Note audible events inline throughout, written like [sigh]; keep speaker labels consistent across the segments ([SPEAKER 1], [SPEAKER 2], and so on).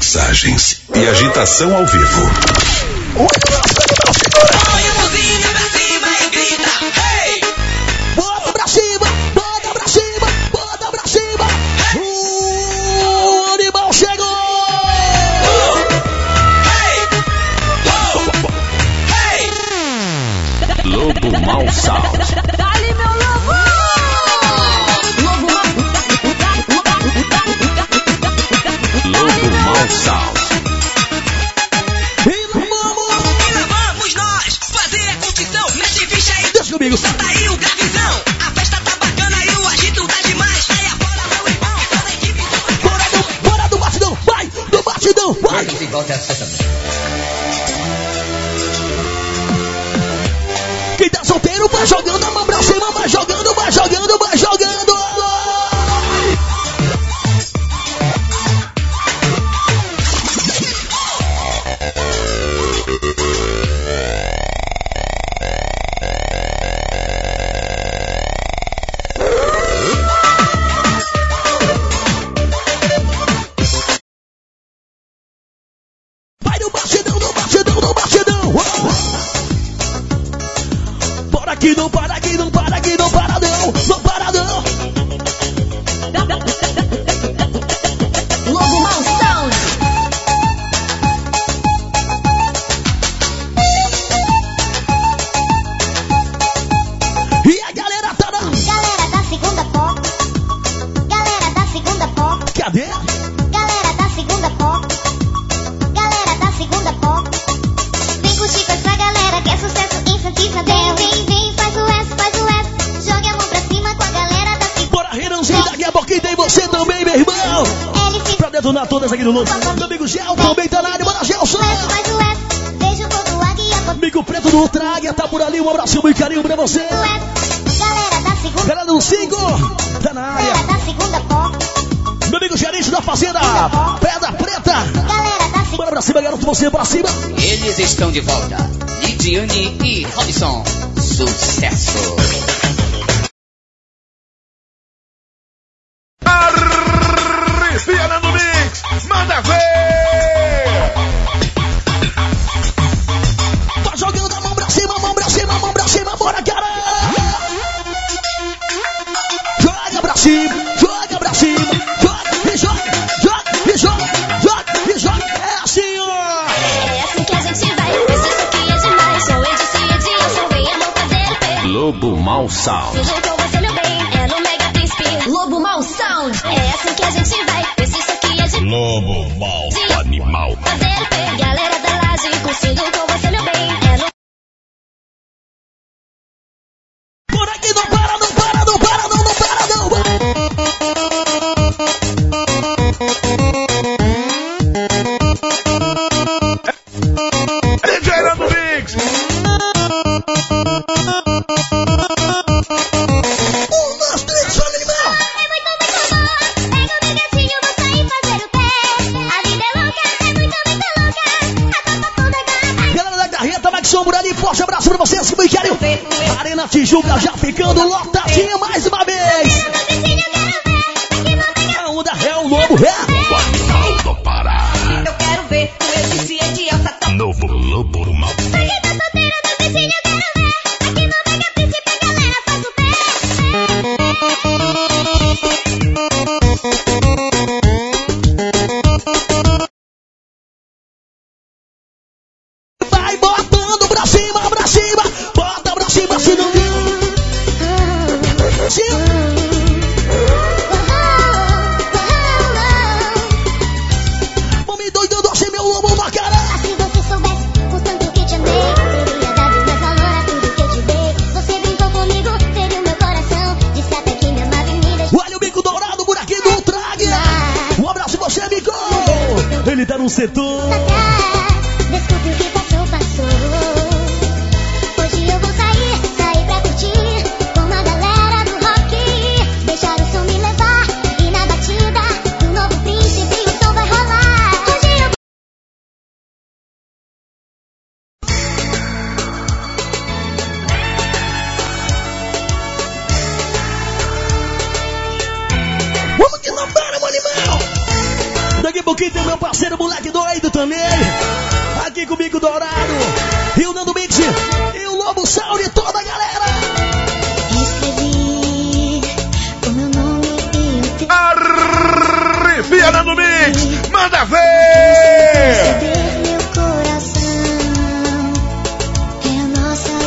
[SPEAKER 1] mixagens e agitação ao vivo.
[SPEAKER 2] estão de volta. Lidiane e Robson. Sucesso! Mal Sound. você eu
[SPEAKER 3] vou ser meu bem, é no Mega
[SPEAKER 2] Príncipe. Lobo Mal Sound, é assim que a gente vai. Esse isso
[SPEAKER 3] aqui é de Lobo Mal,
[SPEAKER 2] de... animal. Fazer o
[SPEAKER 3] galera da laje. Curtindo com você
[SPEAKER 2] meu bem. Edson Burani, forte abraço pra
[SPEAKER 3] vocês que me querem. Arena Tijuca já ficando lotadinha mais uma vez. A onda é o
[SPEAKER 2] lobo, é. Eu quero
[SPEAKER 3] ver o.
[SPEAKER 2] Novo lobo mal. Manda ver!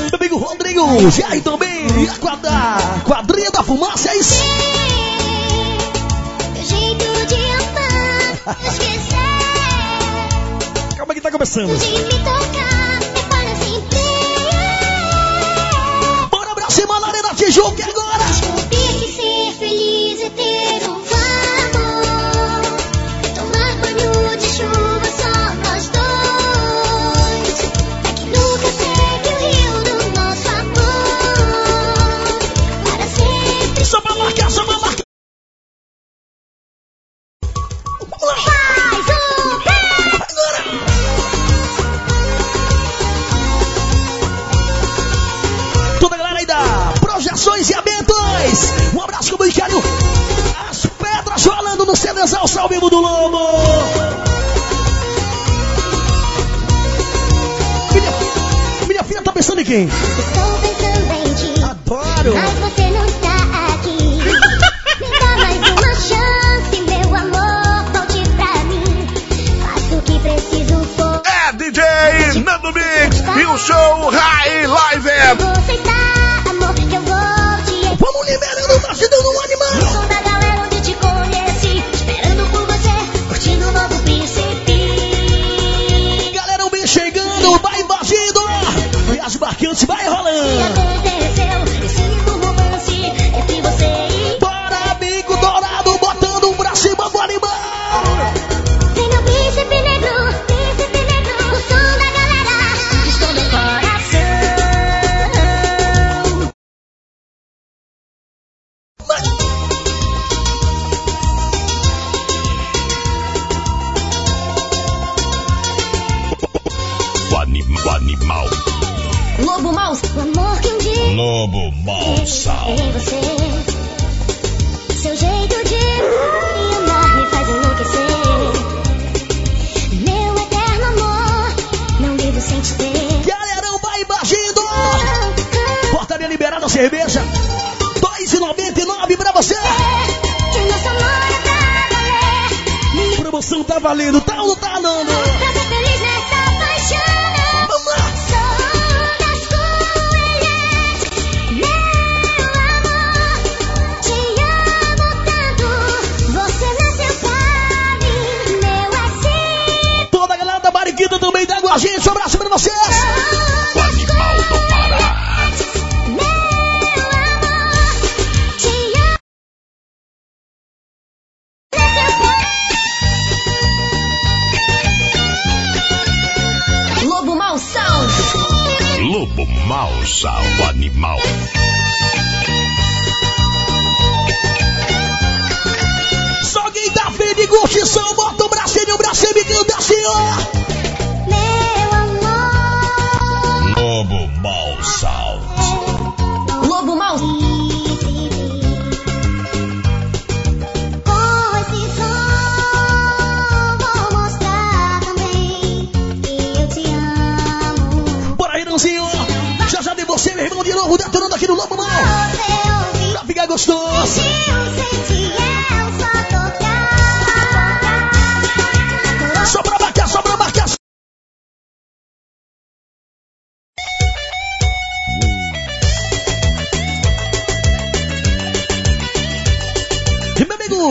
[SPEAKER 2] Meu amigo Rodrigo, já e também a quadra, quadrinha da fumaça, é isso? Jeito de esquecer. Calma que tá
[SPEAKER 3] começando. De tocar, é para. Bora pra
[SPEAKER 1] cima na Tijuca, no show High Live.
[SPEAKER 3] Você está, amor, eu vou te...
[SPEAKER 2] Vamos liberando o batidão do animal.
[SPEAKER 3] O som da galera onde te conheci esperando por você, curtindo o novo príncipe.
[SPEAKER 2] Galera, o bem chegando, vai invadindo. E as marcantes vai rolando.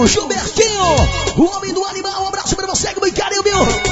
[SPEAKER 2] Gilbertinho, o homem do animal. Um abraço pra você, meu carinho, meu.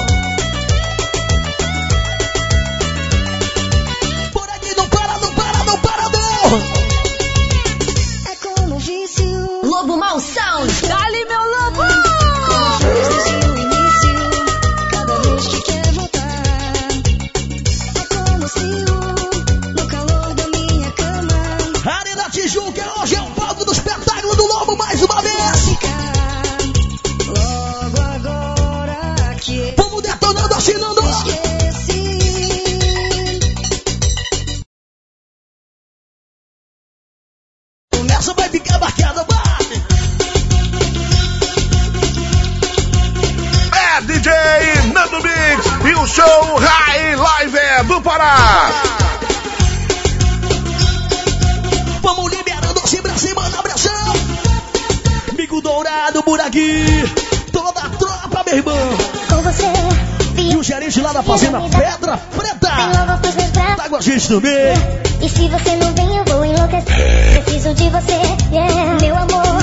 [SPEAKER 1] Também.
[SPEAKER 2] E se você não vem, eu vou enlouquecer. Preciso de você, yeah. meu amor.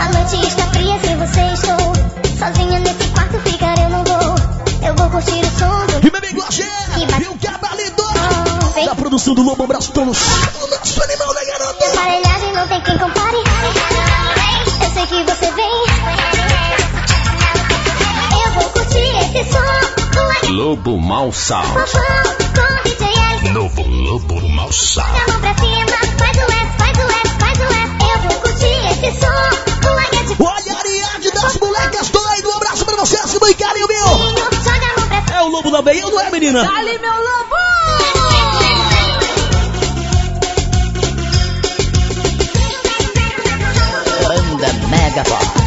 [SPEAKER 2] A noite está fria sem você estou. Sozinha nesse quarto ficar eu não vou. Eu vou curtir o som do
[SPEAKER 1] E amigo Axé. E o Cabalito.
[SPEAKER 2] Vem.
[SPEAKER 1] Da produção do Lobo Abraço Tono. O nosso animal da garota.
[SPEAKER 2] Aparelhagem não tem quem compare. Eu sei que você vem. Eu vou curtir esse som.
[SPEAKER 4] Lobo Mal Sound. Lobo Mal Sound.
[SPEAKER 2] Joga a mão pra cima, faz o F, faz o F, faz o F. Eu vou curtir esse som. De
[SPEAKER 1] Olha a Ariadne das molecas doido. Um abraço pra vocês, muito carinho meu.
[SPEAKER 2] fofinho. Joga a mão pra cima.
[SPEAKER 1] É o Lobo da Beia, não é, menina?
[SPEAKER 5] Dali, meu lobo!
[SPEAKER 6] Banda Megabox.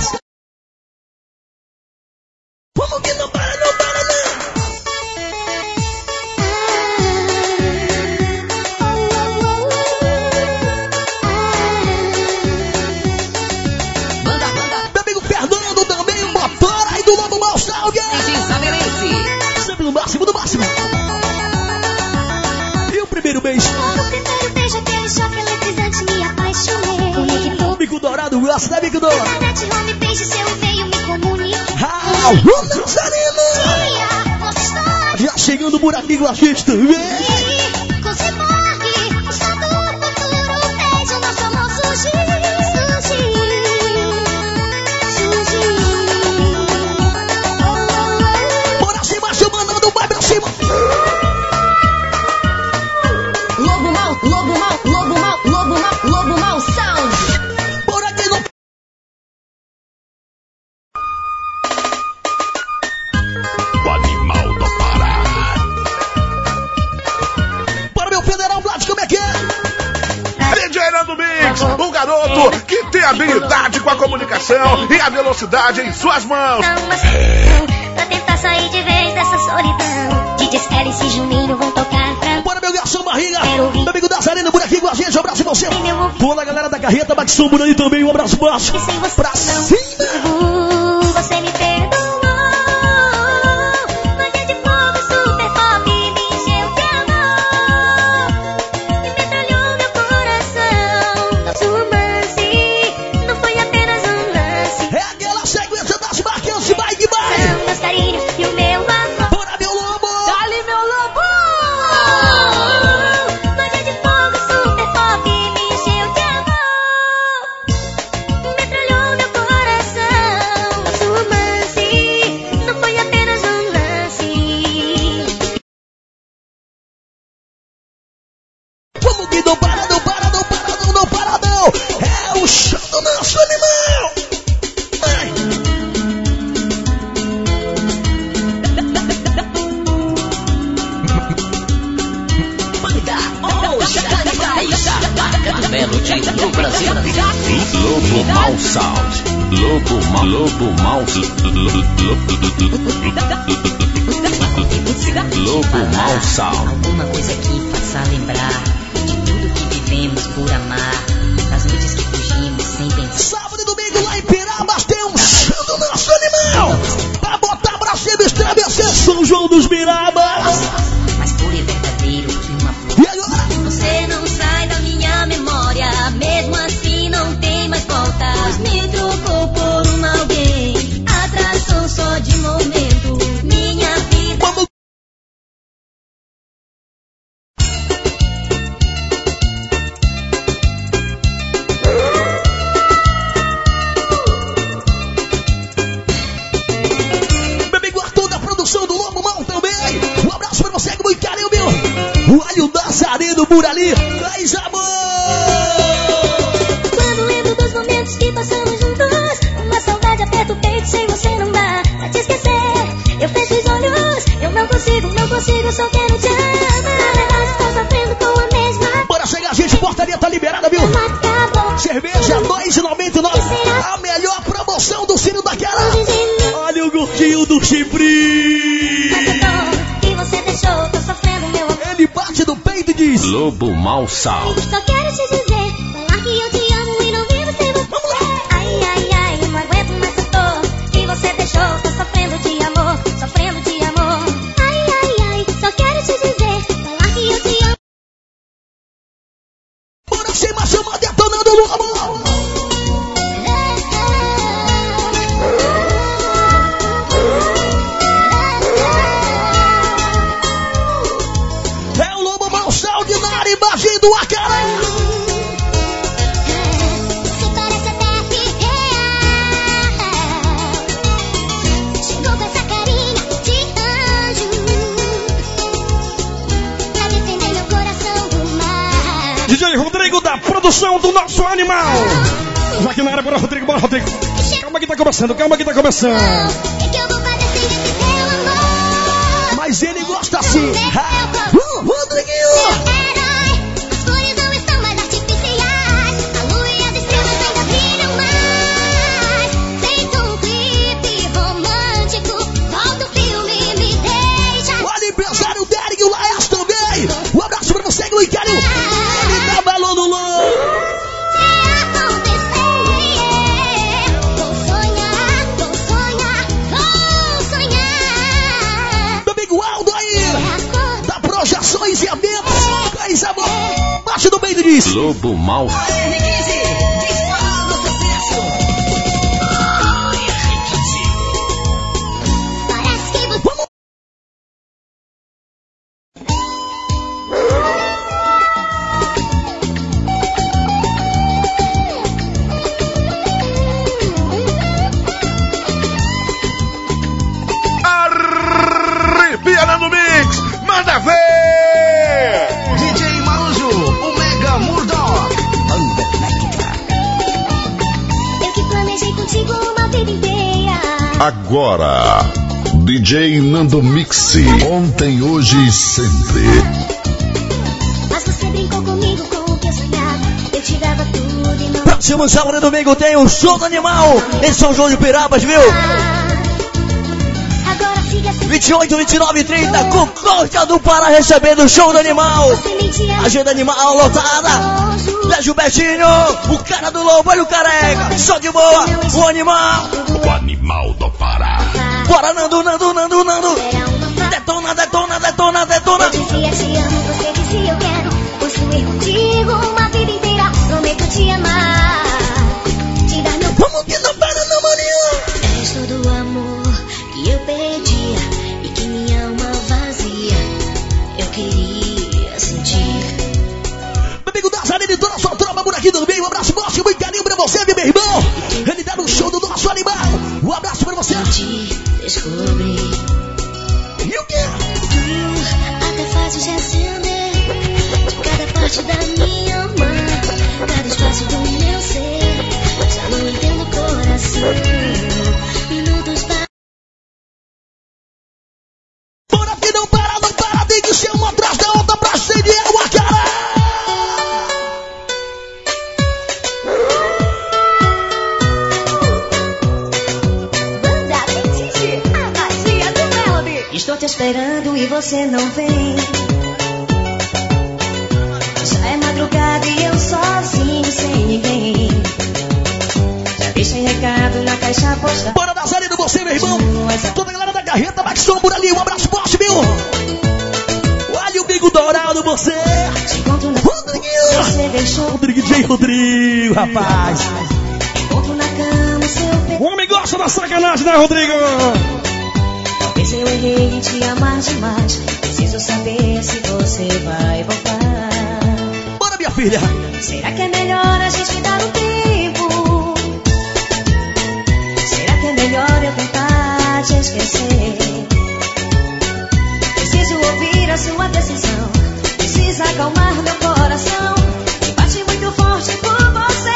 [SPEAKER 1] Já chegando por aqui com a gente também.
[SPEAKER 7] Velocidade em suas mãos.
[SPEAKER 2] Pra tentar sair de vez dessa solidão. DJ Alice e Juninho vão tocar pra
[SPEAKER 1] Bora meu garçom barriga. Meu amigo Nazareno por aqui com a gente. Um abraço pra você. Toda a galera da carreta, bate som por aí também. Um abraço baixo. Pra cima.
[SPEAKER 6] Por
[SPEAKER 1] ali. Faz amor.
[SPEAKER 2] Quando lembro dos momentos que passamos juntos, uma saudade aperta o peito, sem você não dá pra te esquecer. Eu fecho os olhos, eu não consigo, não consigo, só quero te amar. Estou sofrendo com a mesma.
[SPEAKER 1] Bora chegar, gente. Portaria tá liberada, viu? Cerveja R$ 2,99. A melhor promoção do Ciro daquela. Olha o gordinho do
[SPEAKER 2] Mas
[SPEAKER 4] Lobo Mal Sound.
[SPEAKER 2] Só quero te dizer,
[SPEAKER 8] produção do nosso animal. Aqui na área, bora Rodrigo, bora Rodrigo. Calma que tá começando, calma que tá começando.
[SPEAKER 1] Mas ele gosta assim. Ah,
[SPEAKER 4] Lobo Mal
[SPEAKER 9] Agora, DJ Nando Mix. Ontem, hoje e sempre.
[SPEAKER 2] Mas você brincou comigo com o que eu sonhava. Eu te dava tudo e não
[SPEAKER 1] Próximo sábado e domingo tem o show do animal em São João de Pirabas, viu?
[SPEAKER 2] Agora siga assim.
[SPEAKER 1] 28, 29 e 30, com Costa do Pará recebendo o show do animal. Agenda animal lotada. Beijo, Betinho, o cara do lobo, olha o careca. Show de boa, o animal. Bora, Nando, Nando, Nando, Nando. Detona, detona, detona, detona.
[SPEAKER 2] Eu dizia te amo, você dizia eu quero. Construir contigo uma vida inteira. Prometo te amar. Te dar meu
[SPEAKER 1] Vamos que não para, não, maninho.
[SPEAKER 2] És todo o amor que eu pedia e que minha alma vazia eu queria sentir.
[SPEAKER 1] Meu amigo Nazarene e toda a sua tropa por aqui do meio. Um abraço forte, muito carinho pra você, meu irmão. Ele tá no show do nosso animal. Um abraço pra você.
[SPEAKER 2] Descobri.
[SPEAKER 1] E o quê?
[SPEAKER 2] Até fácil de acender de cada parte da minha
[SPEAKER 5] você não vem. Já é madrugada e eu sozinho, sem ninguém. Já deixei recado na caixa postal.
[SPEAKER 1] Bora Nazareno, você, meu irmão. Toda a galera da carreta, Maxson por ali. Um abraço forte, viu? Olha o bico dourado, você.
[SPEAKER 5] Te encontro na
[SPEAKER 1] Rodriguinho.
[SPEAKER 5] você deixou.
[SPEAKER 1] Rodrigo J. Rodrigo, rapaz.
[SPEAKER 5] Encontro na cama, seu.
[SPEAKER 8] O homem gosta da sacanagem, né, Rodrigo?
[SPEAKER 5] Talvez eu errei em te amar demais. Preciso saber se você vai voltar.
[SPEAKER 1] Bora, minha filha.
[SPEAKER 5] Será que é melhor a gente dar um tempo? Será que é melhor eu tentar te esquecer? Preciso ouvir a sua decisão. Precisa acalmar meu coração. que Bate muito forte por você.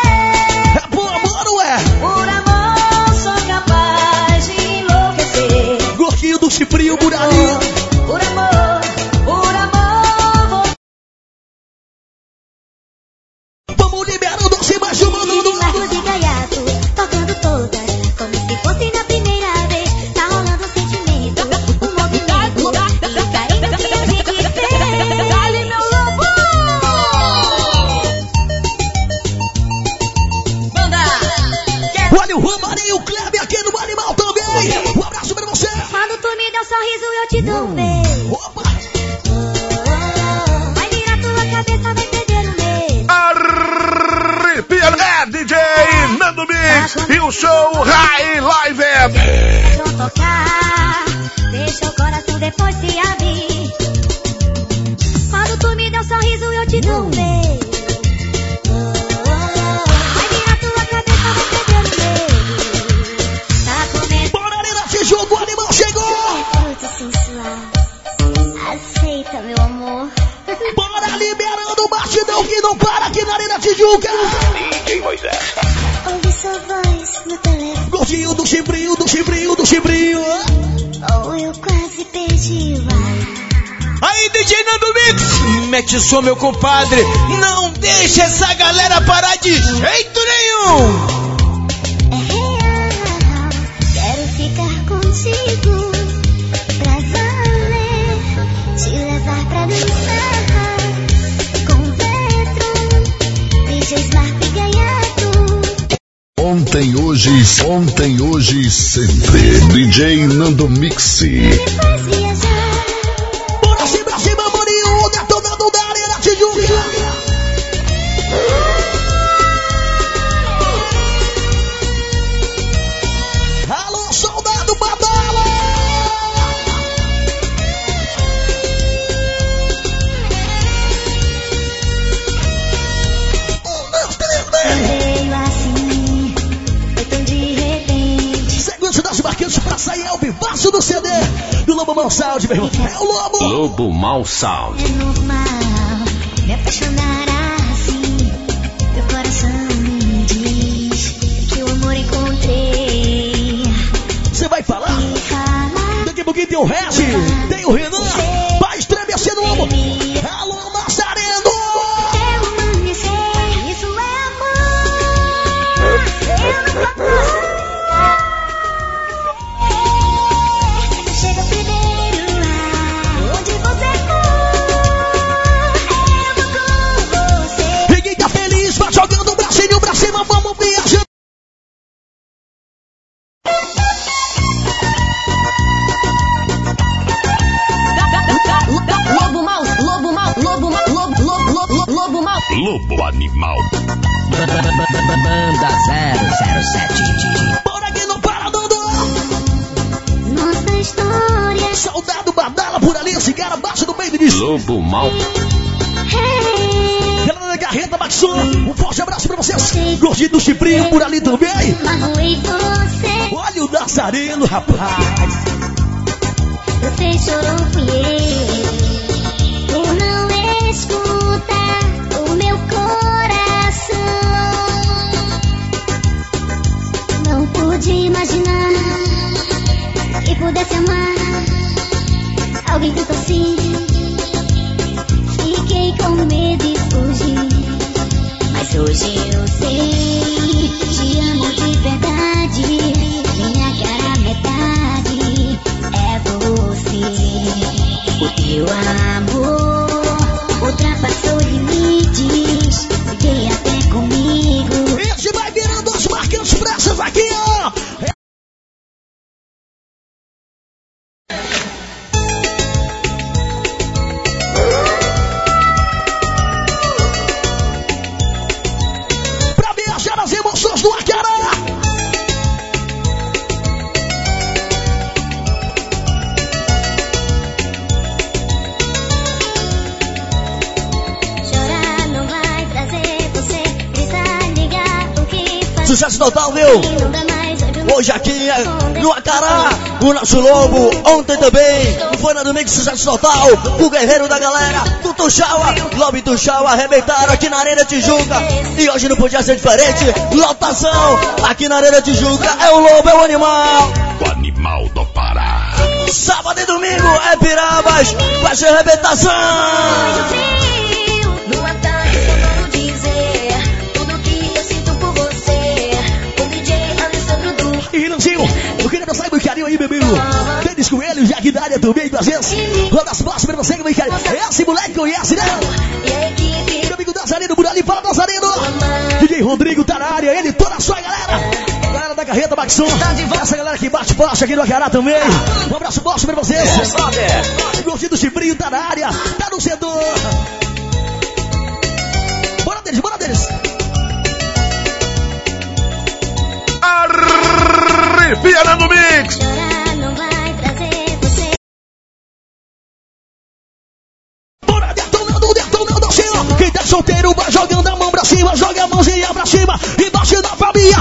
[SPEAKER 1] É por amor, é?
[SPEAKER 5] Por amor, sou capaz de enlouquecer.
[SPEAKER 1] Gostinho do chifrinho por
[SPEAKER 7] DJ Nando Mix,
[SPEAKER 10] mete som meu compadre, não deixa essa galera parar de jeito nenhum.
[SPEAKER 2] contigo pra valer, te levar pra dançar com vetro, e.
[SPEAKER 9] Ontem, hoje, ontem, hoje, sempre. DJ Nando Mixi.
[SPEAKER 2] Me faz viajar.
[SPEAKER 1] Mal Sound, meu irmão. É o Lobo.
[SPEAKER 4] Lobo Mal Sound.
[SPEAKER 2] É normal me apaixonar assim. Meu coração me diz que o amor encontrei.
[SPEAKER 1] Você vai falar? Daqui a pouquinho tem o Red, tem o Renan. Vai estremecendo o assim,
[SPEAKER 5] Lobo.
[SPEAKER 1] Alô,
[SPEAKER 2] Magoei você.
[SPEAKER 1] Olha o dançarino, rapaz.
[SPEAKER 2] Você chorou, fui eu. Por não escutar o meu coração. Não pude imaginar que pudesse amar alguém tanto assim. Fiquei com medo e fugi. Mas hoje
[SPEAKER 1] o nosso lobo. Ontem também foi na domingo sucesso total. O guerreiro da galera do Tuxaua, Lobby Tuxaua arrebentaram aqui na Arena Tijuca. E hoje não podia ser diferente. Lotação aqui na Arena Tijuca. É o lobo, é o animal.
[SPEAKER 4] O animal do Pará.
[SPEAKER 1] Sábado e domingo é Pirabas. Vai ser arrebentação.
[SPEAKER 2] bebeu. Quem com ele, o
[SPEAKER 1] Jack da área também, duas vezes. Roda as mãos pra você que vem cá. Esse moleque conhece, né? Meu amigo Nazarino, por ali, fala Nazarino. DJ Rodrigo tá na área, ele, toda a sua galera. Galera da carreta, Maxon. Essa galera que bate forte aqui no Acará também. Um abraço forte pra vocês. Gordinho do Chibrinho tá na área, tá no setor. Bora deles, bora deles.
[SPEAKER 7] Arrepiarando Mix.
[SPEAKER 1] Cima, joga a mãozinha pra cima, embaixo da família,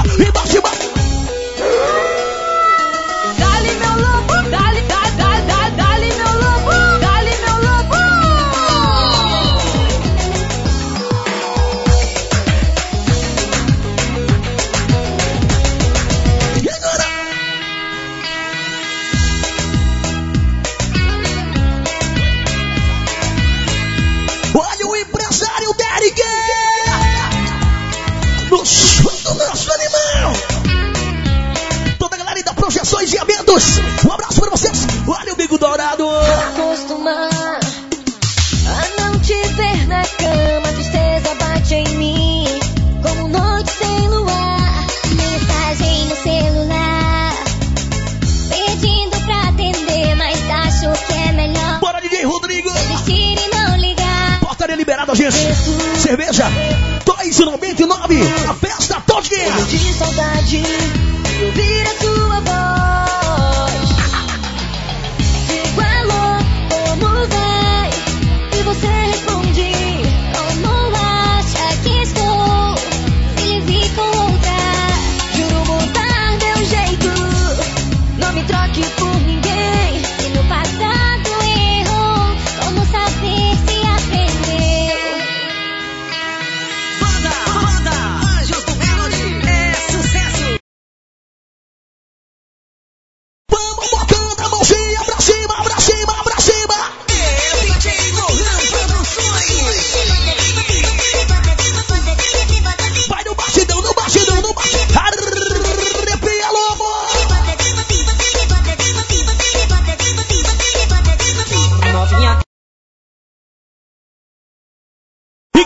[SPEAKER 1] um abraço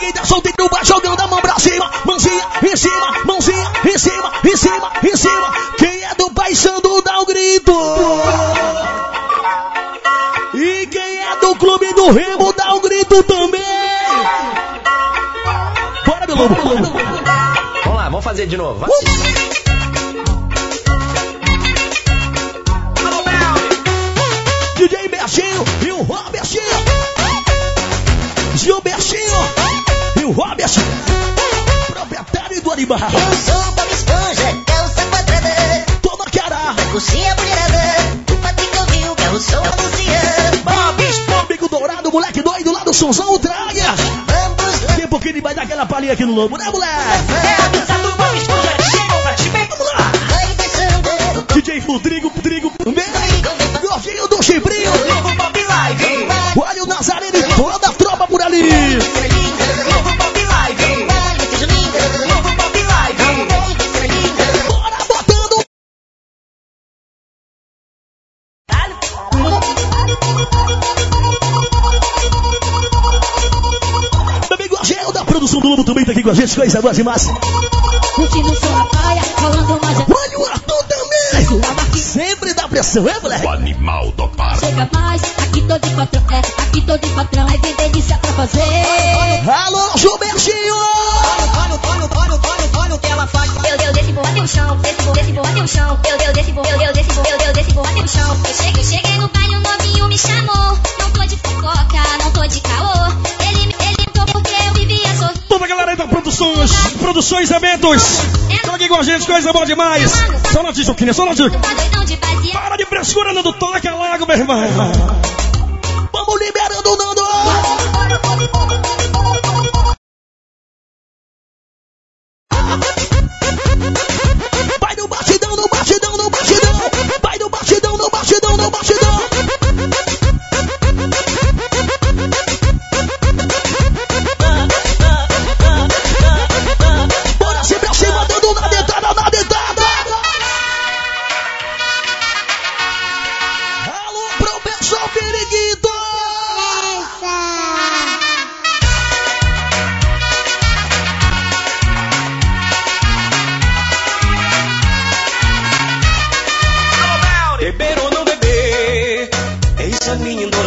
[SPEAKER 1] Quem tá solteiro vai jogando a mão pra cima, mãozinha em cima, mãozinha em cima, em cima, em cima. Quem é do Paissandu dá um grito. E quem é do Clube do Remo dá um grito também. Bora, meu lobo.
[SPEAKER 11] Vamos lá, vamos fazer de novo. Vai.
[SPEAKER 1] DJ Bertinho e o Robertinho. Gilbertinho o Robertinho. Proprietário do animal.
[SPEAKER 12] Eu sou Bob Esponja, calça quadrada,
[SPEAKER 1] Toma cara.
[SPEAKER 12] coxinha mulherada, o Patrick ouviu, eu sou a Luciana.
[SPEAKER 1] Bob Esponja. Bico dourado, moleque doido lá do Sonzão, traga.
[SPEAKER 12] Vamos lá,
[SPEAKER 1] Daqui a pouquinho ele vai dar aquela palhinha aqui no lobo, né, moleque?
[SPEAKER 12] É a dança do Bob Esponja, chegou pra te ver, vamos lá. Vai dançando,
[SPEAKER 1] DJ Rodrigo, Rodrigo, também. Gordinho do Chibrinho.
[SPEAKER 12] novo Bob Live.
[SPEAKER 1] Olha o Nazareno e toda a tropa por ali. Da produção do Lobo também tá aqui com a gente, coisa boa demais.
[SPEAKER 13] Curtindo sua praia, rolando mais a
[SPEAKER 1] Olha o Arthur também. Sempre dá pressão, é, moleque?
[SPEAKER 4] O animal do par.
[SPEAKER 13] Chega mais, aqui tô de patrão, é, aqui tô de patrão, é tem delícia pra fazer.
[SPEAKER 1] Alô, Gilbertinho.
[SPEAKER 12] Olha, olha, olha, olha, olha o que ela faz.
[SPEAKER 2] Eu, eu desci por até o chão, desci por, desci por até o chão. Eu, eu desci por, eu, eu desci por, eu, eu desci por até o chão. Eu cheguei, cheguei no baile, o novinho me chamou.
[SPEAKER 8] Produções, Eventos. Tá aqui com a gente, coisa boa demais. Só na Tijuquinha, só na
[SPEAKER 2] vazia.
[SPEAKER 8] Para de frescura, Nando. Toca logo, meu irmão.
[SPEAKER 1] Vamos liberando o Nando.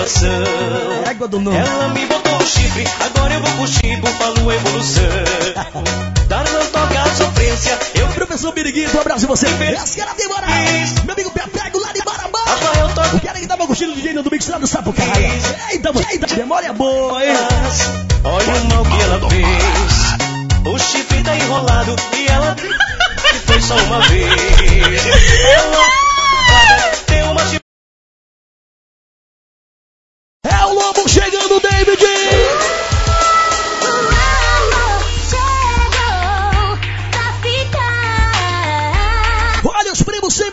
[SPEAKER 10] Endoração.
[SPEAKER 1] Égua do nome.
[SPEAKER 10] Ela me botou o chifre, agora eu vou curtir, bufalo evolução. [laughs] Dar não toca a sofrência, eu
[SPEAKER 1] Professor Biriguito, um abraço você. Essa tem moral. Meu amigo Pepego lá de
[SPEAKER 10] toca.
[SPEAKER 1] O cara que tava curtindo o DJ no Mix lá do Sapucaia. Eita, eita, memória boa, hein?
[SPEAKER 10] Olha o mal que ela fez. O chifre tá enrolado e ela [laughs] foi só uma vez. Ela
[SPEAKER 1] É o Lobo chegando, David! Olha os primos 100%!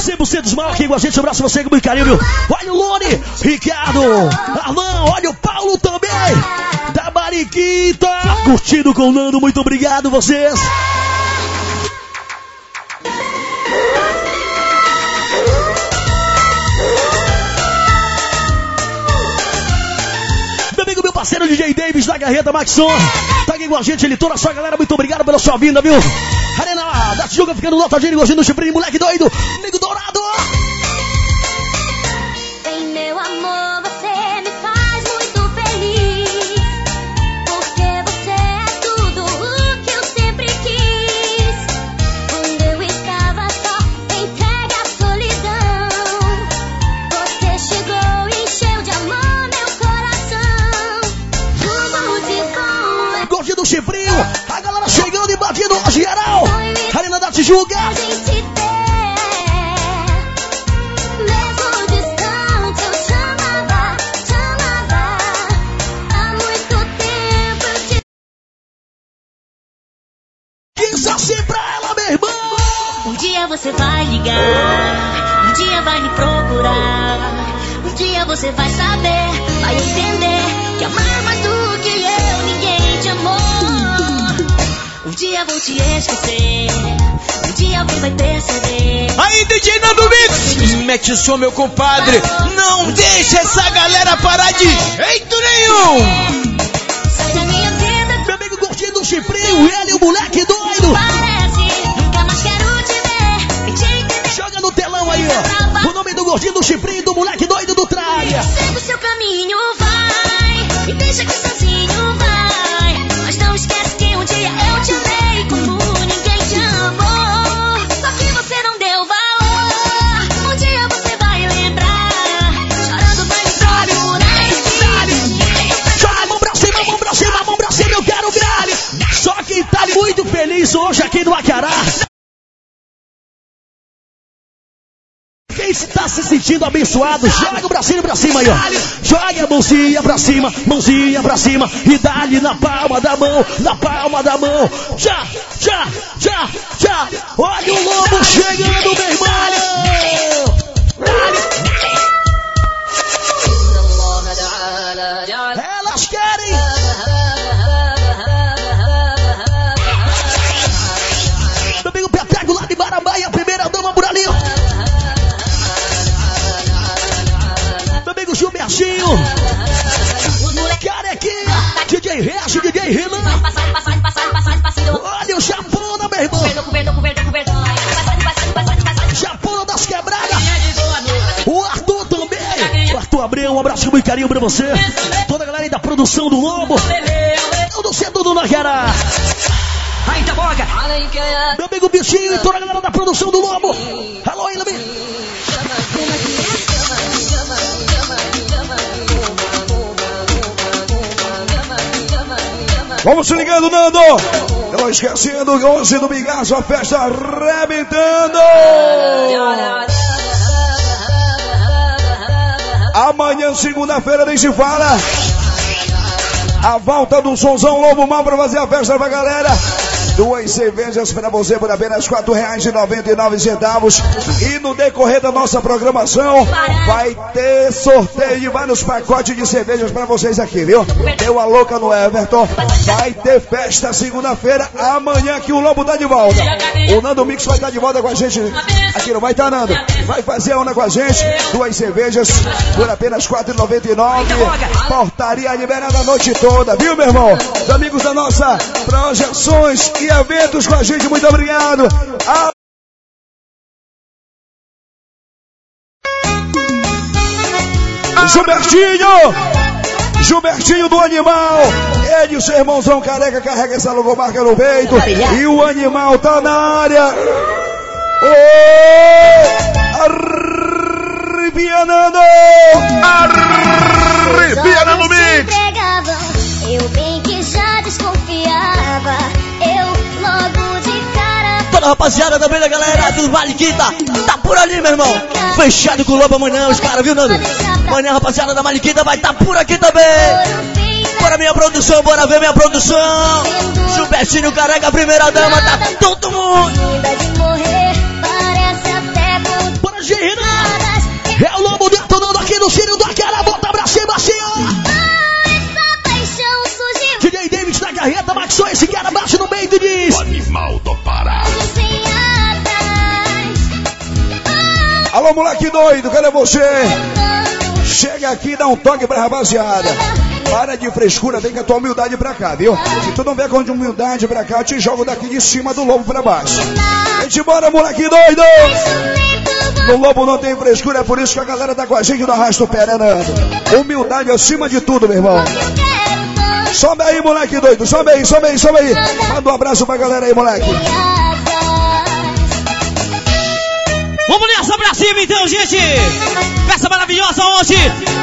[SPEAKER 1] 100% mal aqui com a gente. Um abraço você com muito carinho? Olha o Lone, Ricardo, Arlan, olha o Paulo também! Da Mariquita! Curtindo com o Nando, muito obrigado vocês! Parceiro DJ Davis da Garreta Maxon. Tá aqui com a gente, ele toda a sua galera. Muito obrigado pela sua vinda, viu? Arena da Tijuca ficando lotadinho, gostando do chifrinho, moleque doido. Amigo dourado.
[SPEAKER 5] Som, meu compadre. Não deixa essa galera parar de jeito
[SPEAKER 1] hoje aqui no Acará. Quem está se sentindo abençoado, joga o bracinho pra cima aí, ó. Joga a mãozinha pra cima, mãozinha pra cima. E dá-lhe na palma da mão, na palma da mão. Já, já, já, já. Olha o lobo chegando, meu irmão. Elas Gilbertinho. Carequinha. DJ Rex, DJ Renan. Olha o Japona, meu irmão. Japona das quebradas. O Arthur também. O Arthur Abreu, um abraço muito carinho pra você. Toda a galera aí da produção do Lobo. Todo cedo do Naguera.
[SPEAKER 5] Ainda boga.
[SPEAKER 1] Meu amigo Bichinho e toda a galera da produção do Lobo. Alô, Ilami.
[SPEAKER 7] Vamos se ligando, Nando! Não esquecendo, 11 do Bigaço, a festa arrebentando! Amanhã, segunda-feira, nem se fala. A volta do Sonzão Lobo Mal pra fazer a festa pra galera. Duas cervejas para você por apenas R$ 4,99. E no decorrer da nossa programação, vai ter sorteio de vários pacotes de cervejas para vocês aqui, viu? Deu a louca no Everton. Vai ter festa segunda-feira, amanhã que o Lobo tá de volta. O Nando Mix vai estar de volta com a gente aqui no Vai Tá Nando. Vai fazer a onda com a gente. Duas cervejas por apenas R$ 4,99. Portaria liberada a noite toda, viu, meu irmão? Os amigos da nossa projeções e eventos com a gente, muito obrigado. A Gilbertinho! Gilbertinho do Animal! Ele, o seu irmãozão careca, carrega essa logomarca no peito. E o animal tá na área! Ô! Arrepianando!
[SPEAKER 4] Arrepianando Mix!
[SPEAKER 2] Eu bem que já desconfiava.
[SPEAKER 14] Toda a rapaziada também da galera do Vale Quinta. Tá por ali, meu irmão. Fechado com o Lobo amanhã, os caras, viu, Nando? Amanhã a rapaziada da Maliquita vai tá por aqui também. Bora minha produção, bora ver minha produção. Gilbertinho Careca, primeira dama, tá todo mundo.
[SPEAKER 15] Bora, Gerina! É o Lobo detonando aqui no Círio da cara, Maxou, esse cara bate no meio e diz:
[SPEAKER 4] animal do Pará.
[SPEAKER 7] Alô, moleque doido, cadê você? Chega aqui e dá um toque pra rapaziada. Para de frescura, vem com a tua humildade pra cá, viu? Se tu não vier com humildade pra cá, eu te jogo daqui de cima do lobo pra baixo. Vem embora, moleque doido! No lobo não tem frescura, é por isso que a galera tá com a gente no Arrasta o Pé, né, Nando? Humildade acima de tudo, meu irmão. Sobe aí, moleque doido, sobe aí, sobe aí, sobe aí. Manda um abraço pra galera aí, moleque.
[SPEAKER 1] Vamos nessa pra cima então, gente! Maravilhosa hoje,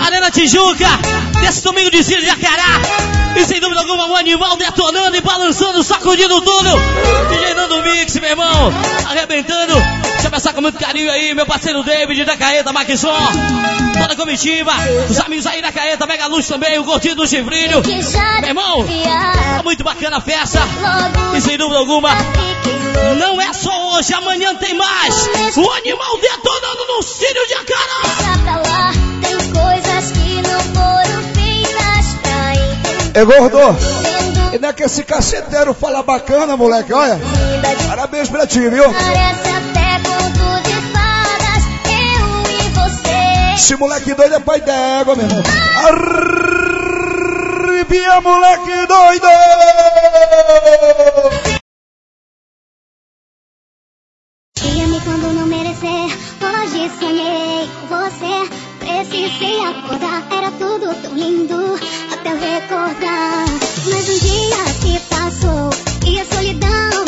[SPEAKER 1] Arena Tijuca, desse domingo de Círio de Acará. E sem dúvida alguma, o animal detonando e balançando, sacudindo tudo. DJ Nando Mix, meu irmão, arrebentando. Deixa eu pensar com muito carinho aí, meu parceiro David da Caeta Maxson. Toda a comitiva, os amigos aí da Caeta, Mega Luz também, o Gordinho do Chifrinho. Meu irmão, tá muito bacana a festa. E sem dúvida alguma, não é só hoje, amanhã tem mais. O animal detonando no Círio de Acará.
[SPEAKER 2] Lá, tem coisas que não foram feitas pra entender.
[SPEAKER 7] É gordo. E não é que esse caceteiro fala bacana, moleque, olha. Parabéns pra ti, viu?
[SPEAKER 2] Parece até conto de fadas, eu e você.
[SPEAKER 7] Esse moleque doido é pai d'égua, meu irmão. Arrepia, moleque doido!
[SPEAKER 2] Sonhei com você. Precisei acordar, era tudo tão lindo até recordar. Mas um dia se passou e a solidão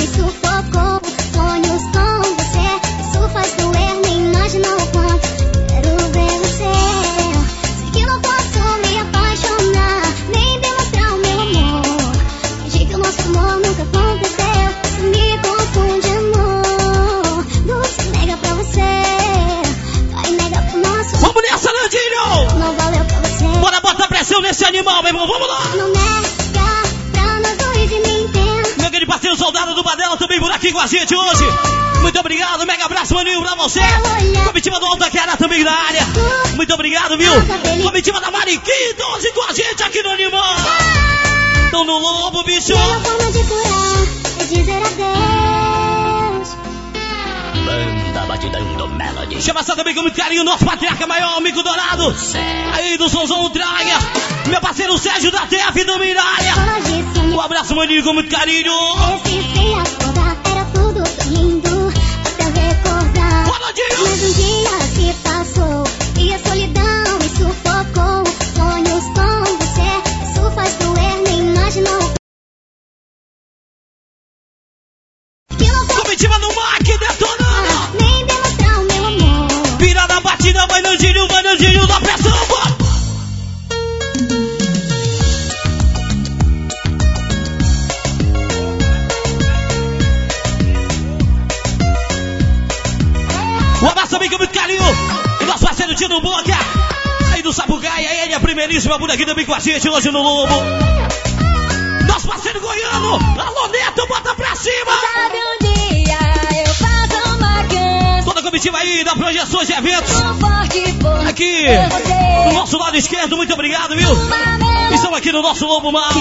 [SPEAKER 2] com
[SPEAKER 1] a gente hoje. Muito obrigado, mega abraço, maninho, pra você. Comitiva do Alta Cara também na área. Muito obrigado, viu? Comitiva da Mariquita hoje com a gente aqui no Animal. Tão no lobo, bicho.
[SPEAKER 2] Melhor forma de curar é dizer adeus.
[SPEAKER 6] Banda Batidando Melody.
[SPEAKER 1] Chama só também com muito carinho, nosso patriarca maior, amigo dourado. Aí do Sonzão Traga. Meu parceiro Sérgio da TF também na área. Um abraço, maninho, com muito carinho.
[SPEAKER 2] Recordar.
[SPEAKER 1] Bora,
[SPEAKER 2] Um
[SPEAKER 1] abraço também com muito carinho. O nosso parceiro Tino Boca. Aí do Sapucaia, ele é a primeiríssima por aqui também com a gente hoje no Lobo. Nosso parceiro goiano, Alô Neto, bota pra cima.
[SPEAKER 5] Sabe um dia eu faço uma canção
[SPEAKER 1] Toda a comitiva aí da Projeções e Eventos. Aqui, no nosso lado esquerdo, muito obrigado, viu? Estão aqui no nosso Lobo Mal.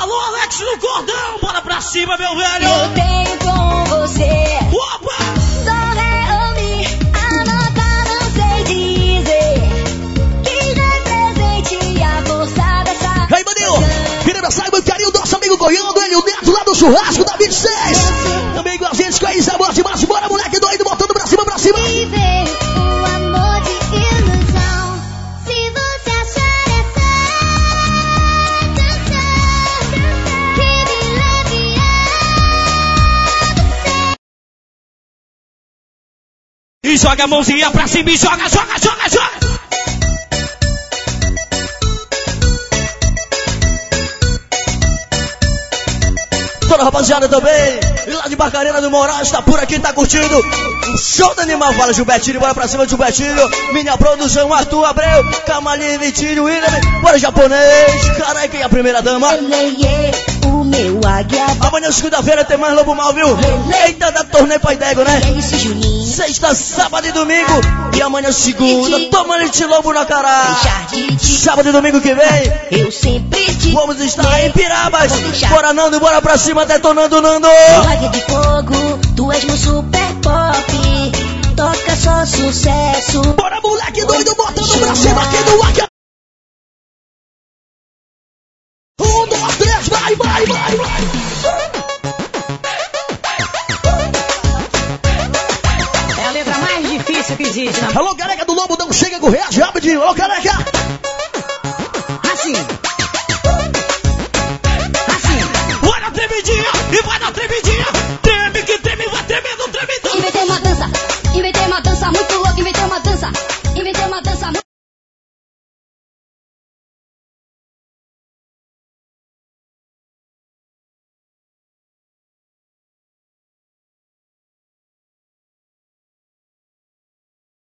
[SPEAKER 1] Alô, Alex no cordão, bora pra cima, meu velho.
[SPEAKER 5] Eu tenho com você.
[SPEAKER 1] Opa!
[SPEAKER 15] apoiando ele, o Neto, lá do churrasco da 26. Também com a gente com a Isabel de Baixo. Bora, moleque doido, botando pra cima, pra cima.
[SPEAKER 16] E joga a mãozinha pra cima e joga, joga, joga, joga.
[SPEAKER 14] Toda a rapaziada também. E lá de Barcarena do Moraes, tá por aqui, tá curtindo. O show do animal. Fala Gilbertinho, bora pra cima, Gilbertinho. Minha produção, Arthur Abreu. Camalinha, Vitinho, William. Bora japonês. Careca e a primeira dama.
[SPEAKER 5] o meu águia.
[SPEAKER 14] Amanhã, segunda-feira, tem mais Lobo Mal, viu? Eita, da torneio Pai Dego, né? Sexta, sábado e domingo. E amanhã, segunda, toma leite lobo na cara. Sábado e domingo que vem.
[SPEAKER 5] Eu sempre te
[SPEAKER 14] Vamos estar em Pirabas. Bora, Nando, bora pra cima, detonando, Nando.
[SPEAKER 5] Águia de fogo, tu és meu super pop. Toca só sucesso.
[SPEAKER 1] Bora, moleque doido, botando pra cima aqui do Águia. Um, dois, três, vai, vai, vai, vai.
[SPEAKER 13] É a letra mais difícil que existe. Né?
[SPEAKER 1] Alô, careca do Lobo, não chega com reage rapidinho. Alô, careca. Assim.
[SPEAKER 5] Assim.
[SPEAKER 1] Vai na tremidinha e vai na tremidinha. Treme que treme, vai tremendo, tremendo. Inventei uma dança, inventei uma dança muito louca. Inventei uma dança, inventei uma dança muito